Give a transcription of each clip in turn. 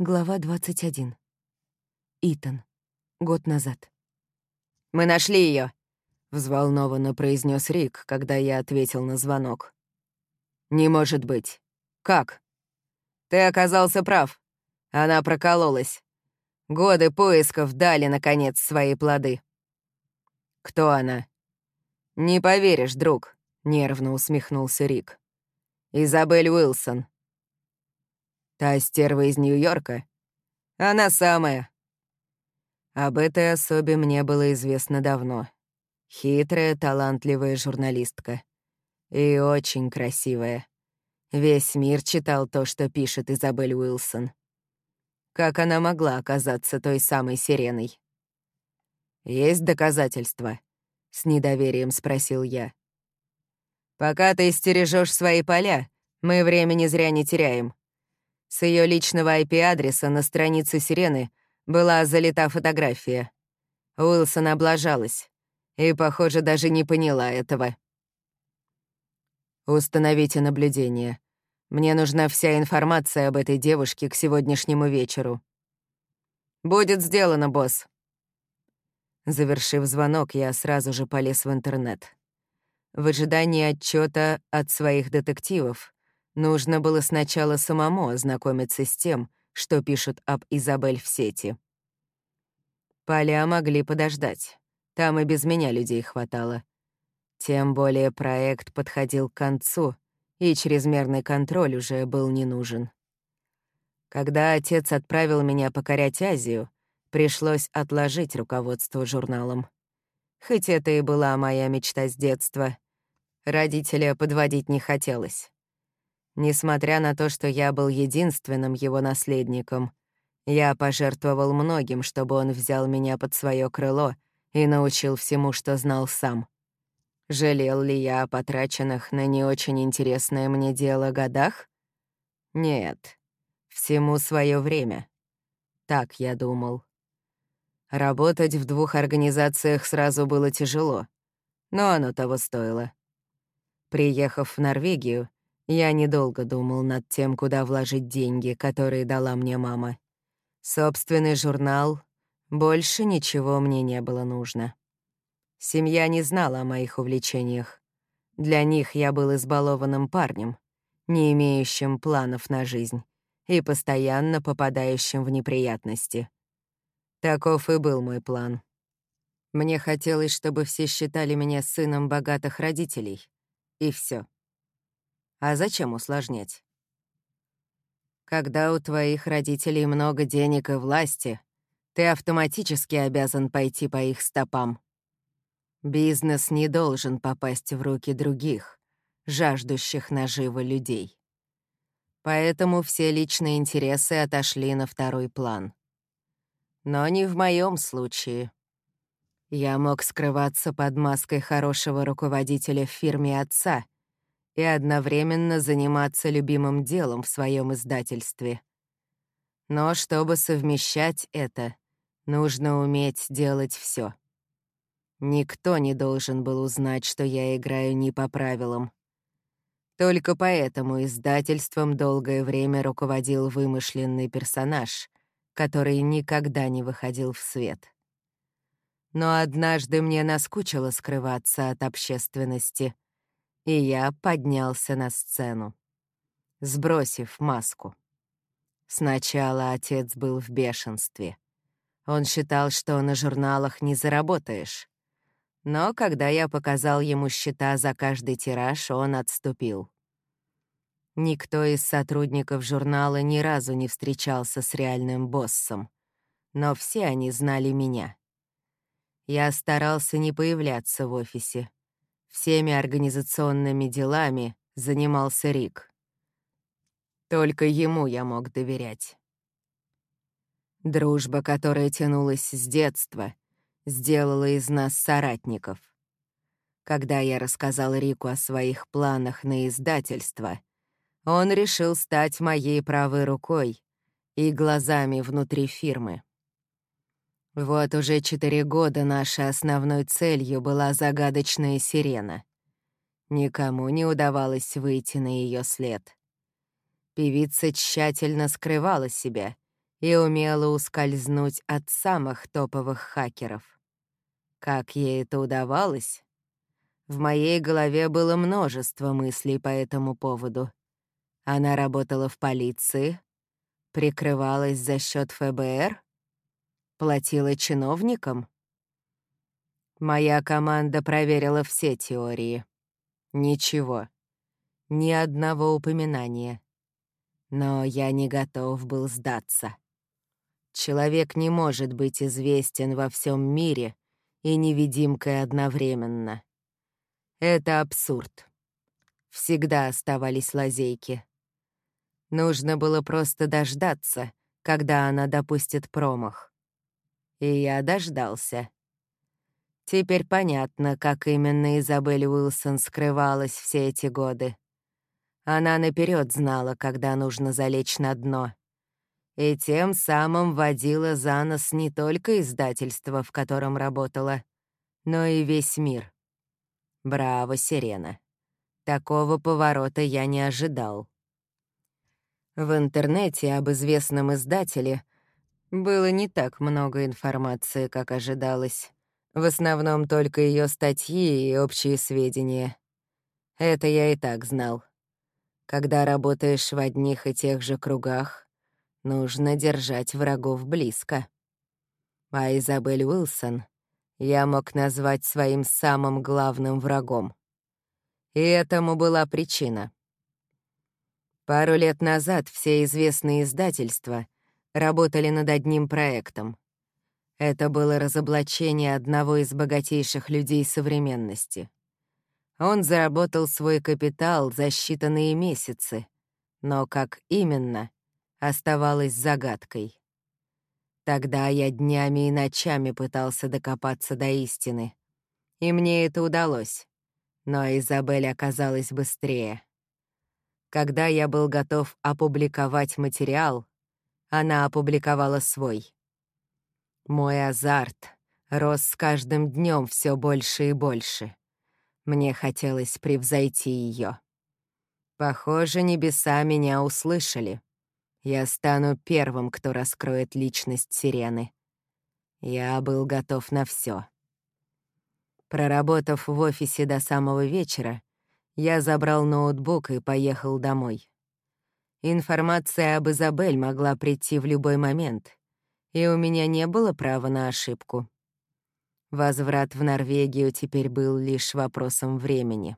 Глава 21. Итан. Год назад. «Мы нашли ее, взволнованно произнес Рик, когда я ответил на звонок. «Не может быть. Как?» «Ты оказался прав. Она прокололась. Годы поисков дали, наконец, свои плоды». «Кто она?» «Не поверишь, друг», — нервно усмехнулся Рик. «Изабель Уилсон». «Та стерва из Нью-Йорка?» «Она самая». Об этой особе мне было известно давно. Хитрая, талантливая журналистка. И очень красивая. Весь мир читал то, что пишет Изабель Уилсон. Как она могла оказаться той самой сиреной? «Есть доказательства?» — с недоверием спросил я. «Пока ты стережешь свои поля, мы времени зря не теряем. С ее личного IP-адреса на странице «Сирены» была залита фотография. Уилсон облажалась и, похоже, даже не поняла этого. «Установите наблюдение. Мне нужна вся информация об этой девушке к сегодняшнему вечеру». «Будет сделано, босс». Завершив звонок, я сразу же полез в интернет. В ожидании отчета от своих детективов нужно было сначала самому ознакомиться с тем, что пишут об Изабель в сети. Поля могли подождать. Там и без меня людей хватало. Тем более проект подходил к концу, и чрезмерный контроль уже был не нужен. Когда отец отправил меня покорять Азию, пришлось отложить руководство журналом. Хоть это и была моя мечта с детства, родителя подводить не хотелось. Несмотря на то, что я был единственным его наследником, я пожертвовал многим, чтобы он взял меня под свое крыло и научил всему, что знал сам. Жалел ли я о потраченных на не очень интересное мне дело годах? Нет, всему свое время. Так я думал. Работать в двух организациях сразу было тяжело, но оно того стоило. Приехав в Норвегию, я недолго думал над тем, куда вложить деньги, которые дала мне мама. Собственный журнал, больше ничего мне не было нужно. Семья не знала о моих увлечениях. Для них я был избалованным парнем, не имеющим планов на жизнь и постоянно попадающим в неприятности. Таков и был мой план. Мне хотелось, чтобы все считали меня сыном богатых родителей. И все. А зачем усложнять? Когда у твоих родителей много денег и власти, ты автоматически обязан пойти по их стопам. Бизнес не должен попасть в руки других, жаждущих наживы людей. Поэтому все личные интересы отошли на второй план. Но не в моем случае. Я мог скрываться под маской хорошего руководителя в фирме отца и одновременно заниматься любимым делом в своем издательстве. Но чтобы совмещать это, нужно уметь делать все. Никто не должен был узнать, что я играю не по правилам. Только поэтому издательством долгое время руководил вымышленный персонаж, который никогда не выходил в свет. Но однажды мне наскучило скрываться от общественности, и я поднялся на сцену, сбросив маску. Сначала отец был в бешенстве. Он считал, что на журналах не заработаешь. Но когда я показал ему счета за каждый тираж, он отступил. Никто из сотрудников журнала ни разу не встречался с реальным боссом, но все они знали меня. Я старался не появляться в офисе. Всеми организационными делами занимался Рик. Только ему я мог доверять. Дружба, которая тянулась с детства, сделала из нас соратников. Когда я рассказал Рику о своих планах на издательство, он решил стать моей правой рукой и глазами внутри фирмы. Вот уже четыре года нашей основной целью была загадочная сирена. Никому не удавалось выйти на ее след. Певица тщательно скрывала себя и умела ускользнуть от самых топовых хакеров. Как ей это удавалось? В моей голове было множество мыслей по этому поводу. Она работала в полиции, прикрывалась за счет ФБР, платила чиновникам. Моя команда проверила все теории. Ничего. Ни одного упоминания. Но я не готов был сдаться. Человек не может быть известен во всем мире и невидимкой одновременно. Это абсурд. Всегда оставались лазейки. Нужно было просто дождаться, когда она допустит промах. И я дождался. Теперь понятно, как именно Изабель Уилсон скрывалась все эти годы. Она наперед знала, когда нужно залечь на дно — и тем самым водила за нос не только издательство, в котором работала, но и весь мир. Браво, Сирена. Такого поворота я не ожидал. В интернете об известном издателе было не так много информации, как ожидалось. В основном только ее статьи и общие сведения. Это я и так знал. Когда работаешь в одних и тех же кругах, Нужно держать врагов близко. А Изабель Уилсон я мог назвать своим самым главным врагом. И этому была причина. Пару лет назад все известные издательства работали над одним проектом. Это было разоблачение одного из богатейших людей современности. Он заработал свой капитал за считанные месяцы, но как именно, оставалась загадкой. Тогда я днями и ночами пытался докопаться до истины. И мне это удалось. Но Изабель оказалась быстрее. Когда я был готов опубликовать материал, она опубликовала свой. Мой азарт рос с каждым днем все больше и больше. Мне хотелось превзойти ее. Похоже, небеса меня услышали. Я стану первым, кто раскроет личность Сирены. Я был готов на все. Проработав в офисе до самого вечера, я забрал ноутбук и поехал домой. Информация об Изабель могла прийти в любой момент, и у меня не было права на ошибку. Возврат в Норвегию теперь был лишь вопросом времени.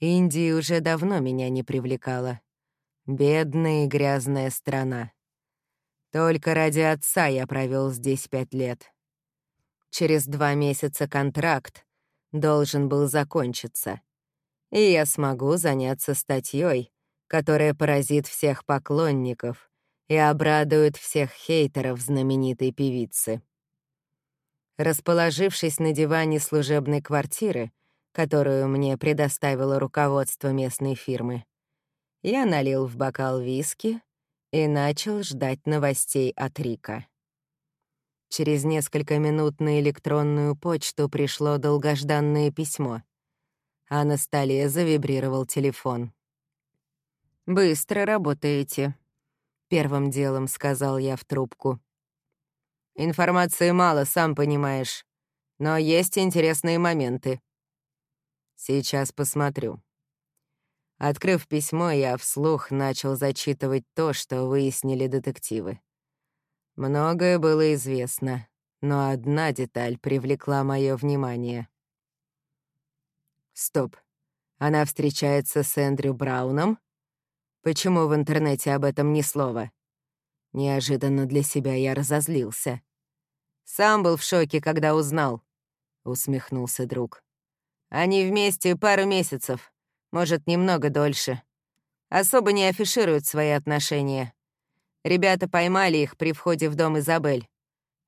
Индия уже давно меня не привлекала. Бедная и грязная страна. Только ради отца я провел здесь пять лет. Через два месяца контракт должен был закончиться, и я смогу заняться статьей, которая поразит всех поклонников и обрадует всех хейтеров знаменитой певицы. Расположившись на диване служебной квартиры, которую мне предоставило руководство местной фирмы, я налил в бокал виски и начал ждать новостей от Рика. Через несколько минут на электронную почту пришло долгожданное письмо, а на столе завибрировал телефон. «Быстро работаете», — первым делом сказал я в трубку. «Информации мало, сам понимаешь, но есть интересные моменты». «Сейчас посмотрю», Открыв письмо, я вслух начал зачитывать то, что выяснили детективы. Многое было известно, но одна деталь привлекла мое внимание. Стоп. Она встречается с Эндрю Брауном? Почему в интернете об этом ни слова? Неожиданно для себя я разозлился. Сам был в шоке, когда узнал, — усмехнулся друг. Они вместе пару месяцев. Может, немного дольше. Особо не афишируют свои отношения. Ребята поймали их при входе в дом Изабель.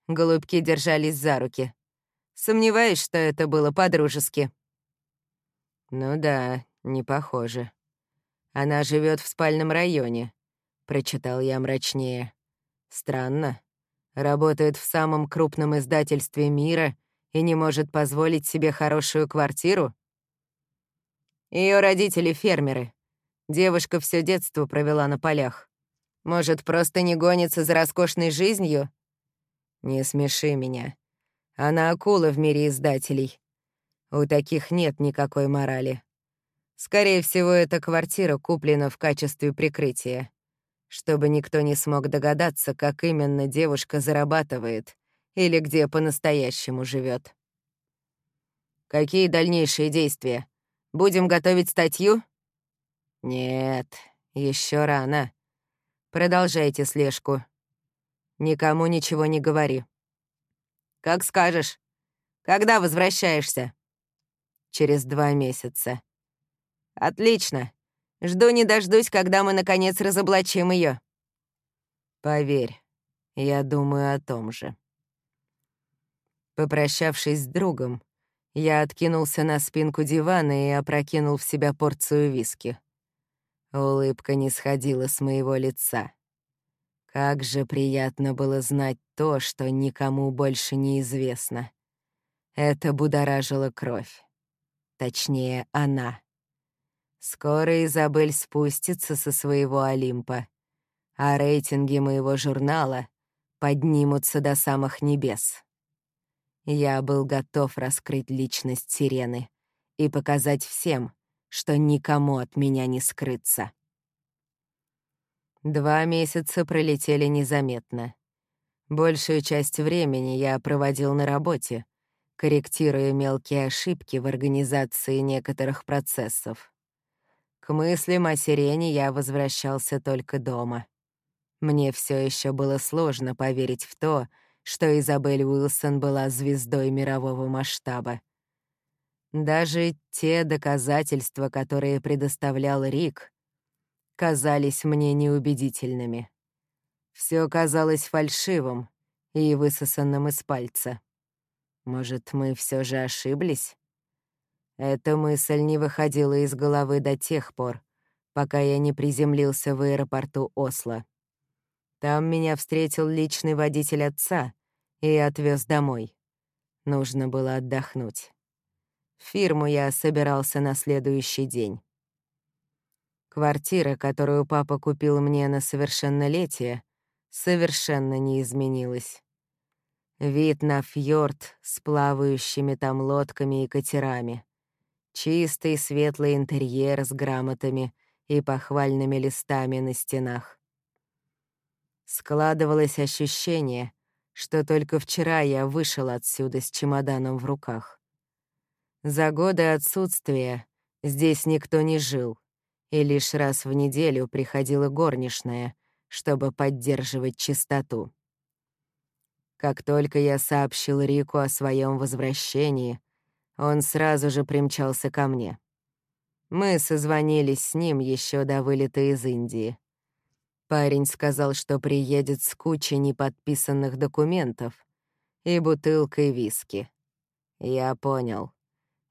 Голубки держались за руки. Сомневаюсь, что это было по-дружески. «Ну да, не похоже. Она живет в спальном районе», — прочитал я мрачнее. «Странно. Работает в самом крупном издательстве мира и не может позволить себе хорошую квартиру?» Ее родители — фермеры. Девушка все детство провела на полях. Может, просто не гонится за роскошной жизнью? Не смеши меня. Она акула в мире издателей. У таких нет никакой морали. Скорее всего, эта квартира куплена в качестве прикрытия, чтобы никто не смог догадаться, как именно девушка зарабатывает или где по-настоящему живет. Какие дальнейшие действия? Будем готовить статью? Нет, еще рано. Продолжайте слежку. Никому ничего не говори. Как скажешь. Когда возвращаешься? Через два месяца. Отлично. Жду не дождусь, когда мы, наконец, разоблачим ее. Поверь, я думаю о том же. Попрощавшись с другом, я откинулся на спинку дивана и опрокинул в себя порцию виски. Улыбка не сходила с моего лица. Как же приятно было знать то, что никому больше не известно. Это будоражило кровь. Точнее, она. Скоро Изабель спустится со своего Олимпа, а рейтинги моего журнала поднимутся до самых небес. Я был готов раскрыть личность Сирены и показать всем, что никому от меня не скрыться. Два месяца пролетели незаметно. Большую часть времени я проводил на работе, корректируя мелкие ошибки в организации некоторых процессов. К мыслям о сирене я возвращался только дома. Мне все еще было сложно поверить в то, что Изабель Уилсон была звездой мирового масштаба. Даже те доказательства, которые предоставлял Рик, казались мне неубедительными. Все казалось фальшивым и высосанным из пальца. Может, мы все же ошиблись? Эта мысль не выходила из головы до тех пор, пока я не приземлился в аэропорту Осло. Там меня встретил личный водитель отца и отвез домой. Нужно было отдохнуть. Фирму я собирался на следующий день. Квартира, которую папа купил мне на совершеннолетие, совершенно не изменилась. Вид на фьорд с плавающими там лодками и катерами. Чистый светлый интерьер с грамотами и похвальными листами на стенах. Складывалось ощущение, что только вчера я вышел отсюда с чемоданом в руках. За годы отсутствия здесь никто не жил, и лишь раз в неделю приходила горничная, чтобы поддерживать чистоту. Как только я сообщил Рику о своем возвращении, он сразу же примчался ко мне. Мы созвонились с ним еще до вылета из Индии. Парень сказал, что приедет с кучей неподписанных документов и бутылкой виски. Я понял.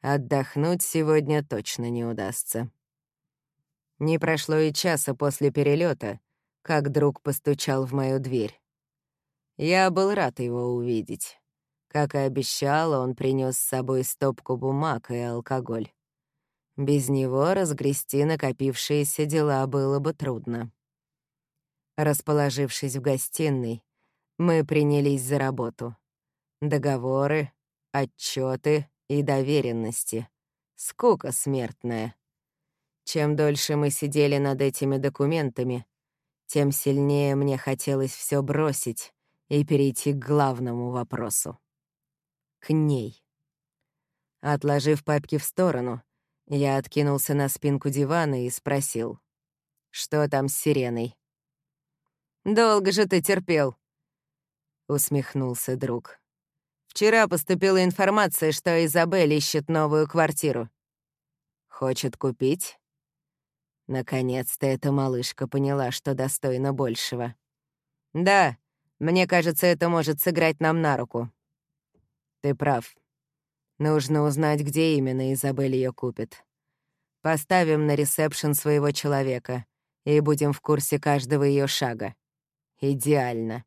Отдохнуть сегодня точно не удастся. Не прошло и часа после перелета, как друг постучал в мою дверь. Я был рад его увидеть. Как и обещал, он принес с собой стопку бумаг и алкоголь. Без него разгрести накопившиеся дела было бы трудно. Расположившись в гостиной, мы принялись за работу. Договоры, отчеты и доверенности. Скука смертная. Чем дольше мы сидели над этими документами, тем сильнее мне хотелось все бросить и перейти к главному вопросу. К ней. Отложив папки в сторону, я откинулся на спинку дивана и спросил, что там с сиреной. «Долго же ты терпел», — усмехнулся друг. Вчера поступила информация, что Изабель ищет новую квартиру. Хочет купить? Наконец-то эта малышка поняла, что достойна большего. Да, мне кажется, это может сыграть нам на руку. Ты прав. Нужно узнать, где именно Изабель ее купит. Поставим на ресепшн своего человека и будем в курсе каждого ее шага. Идеально.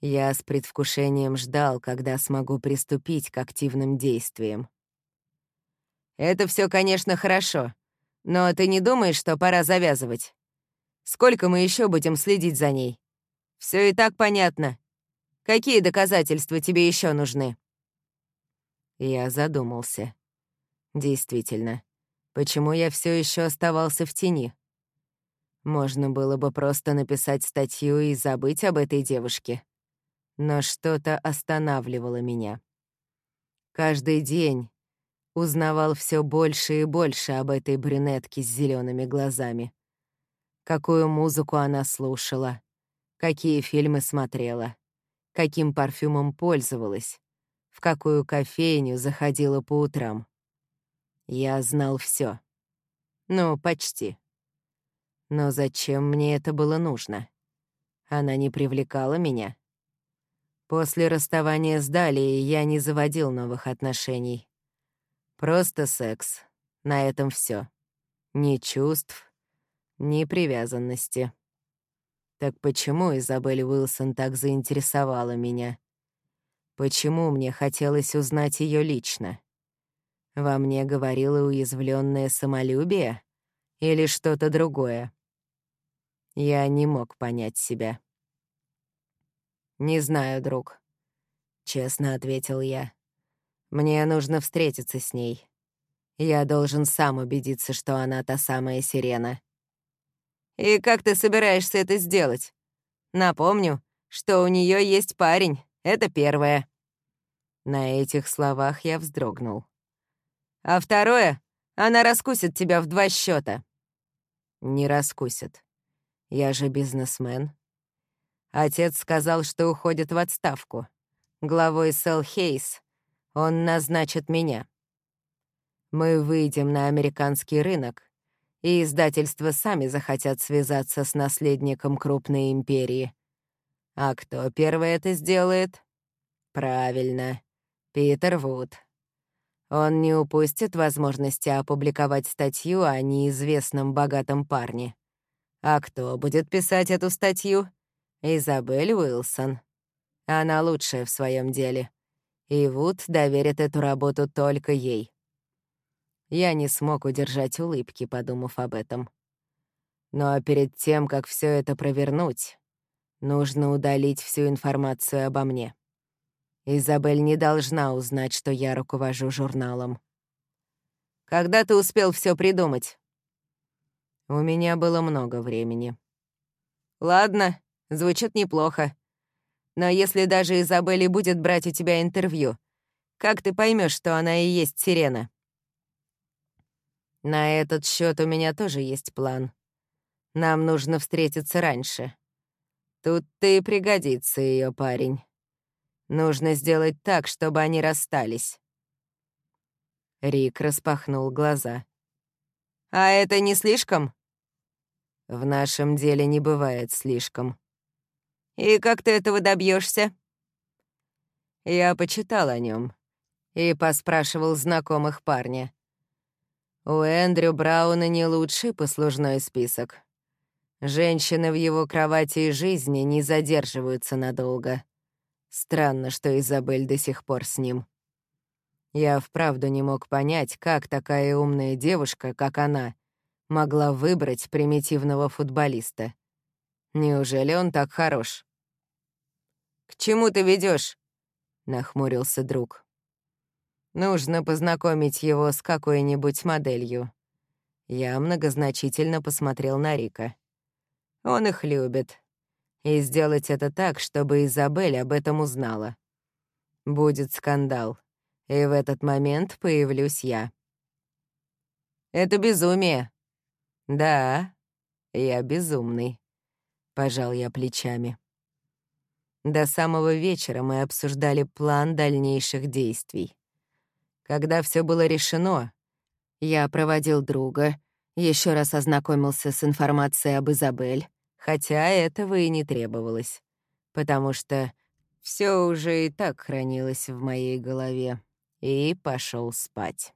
Я с предвкушением ждал, когда смогу приступить к активным действиям. «Это все, конечно, хорошо, но ты не думаешь, что пора завязывать? Сколько мы еще будем следить за ней? Все и так понятно. Какие доказательства тебе еще нужны?» Я задумался. Действительно, почему я все еще оставался в тени? Можно было бы просто написать статью и забыть об этой девушке. Но что-то останавливало меня. Каждый день узнавал все больше и больше об этой брюнетке с зелеными глазами. Какую музыку она слушала, какие фильмы смотрела, каким парфюмом пользовалась, в какую кофейню заходила по утрам. Я знал все. Ну, почти. Но зачем мне это было нужно? Она не привлекала меня. После расставания с Далией я не заводил новых отношений. Просто секс. На этом все. Ни чувств, ни привязанности. Так почему Изабель Уилсон так заинтересовала меня? Почему мне хотелось узнать ее лично? Во мне говорило уязвленное самолюбие или что-то другое? Я не мог понять себя. «Не знаю, друг», — честно ответил я. «Мне нужно встретиться с ней. Я должен сам убедиться, что она та самая сирена». «И как ты собираешься это сделать? Напомню, что у нее есть парень, это первое». На этих словах я вздрогнул. «А второе, она раскусит тебя в два счета. «Не раскусит. Я же бизнесмен». Отец сказал, что уходит в отставку. Главой Сел Хейс он назначит меня. Мы выйдем на американский рынок, и издательства сами захотят связаться с наследником крупной империи. А кто первый это сделает? Правильно, Питер Вуд. Он не упустит возможности опубликовать статью о неизвестном богатом парне. А кто будет писать эту статью? Изабель Уилсон. Она лучшая в своем деле. И Вуд доверит эту работу только ей. Я не смог удержать улыбки, подумав об этом. Но перед тем, как все это провернуть, нужно удалить всю информацию обо мне. Изабель не должна узнать, что я руковожу журналом. Когда ты успел все придумать? У меня было много времени. Ладно, звучит неплохо. Но если даже Изабель будет брать у тебя интервью, как ты поймешь, что она и есть сирена? На этот счет у меня тоже есть план. Нам нужно встретиться раньше. Тут ты пригодится ее парень. Нужно сделать так, чтобы они расстались. Рик распахнул глаза. «А это не слишком?» «В нашем деле не бывает слишком». «И как ты этого добьешься? Я почитал о нем и поспрашивал знакомых парня. У Эндрю Брауна не лучший послужной список. Женщины в его кровати и жизни не задерживаются надолго. Странно, что Изабель до сих пор с ним. Я вправду не мог понять, как такая умная девушка, как она, могла выбрать примитивного футболиста. Неужели он так хорош? «К чему ты ведешь? нахмурился друг. «Нужно познакомить его с какой-нибудь моделью». Я многозначительно посмотрел на Рика. «Он их любит, и сделать это так, чтобы Изабель об этом узнала. Будет скандал, и в этот момент появлюсь я. «Это безумие». «Да, я безумный», — пожал я плечами. До самого вечера мы обсуждали план дальнейших действий. Когда все было решено, я проводил друга, еще раз ознакомился с информацией об Изабель, хотя этого и не требовалось, потому что все уже и так хранилось в моей голове, и пошел спать.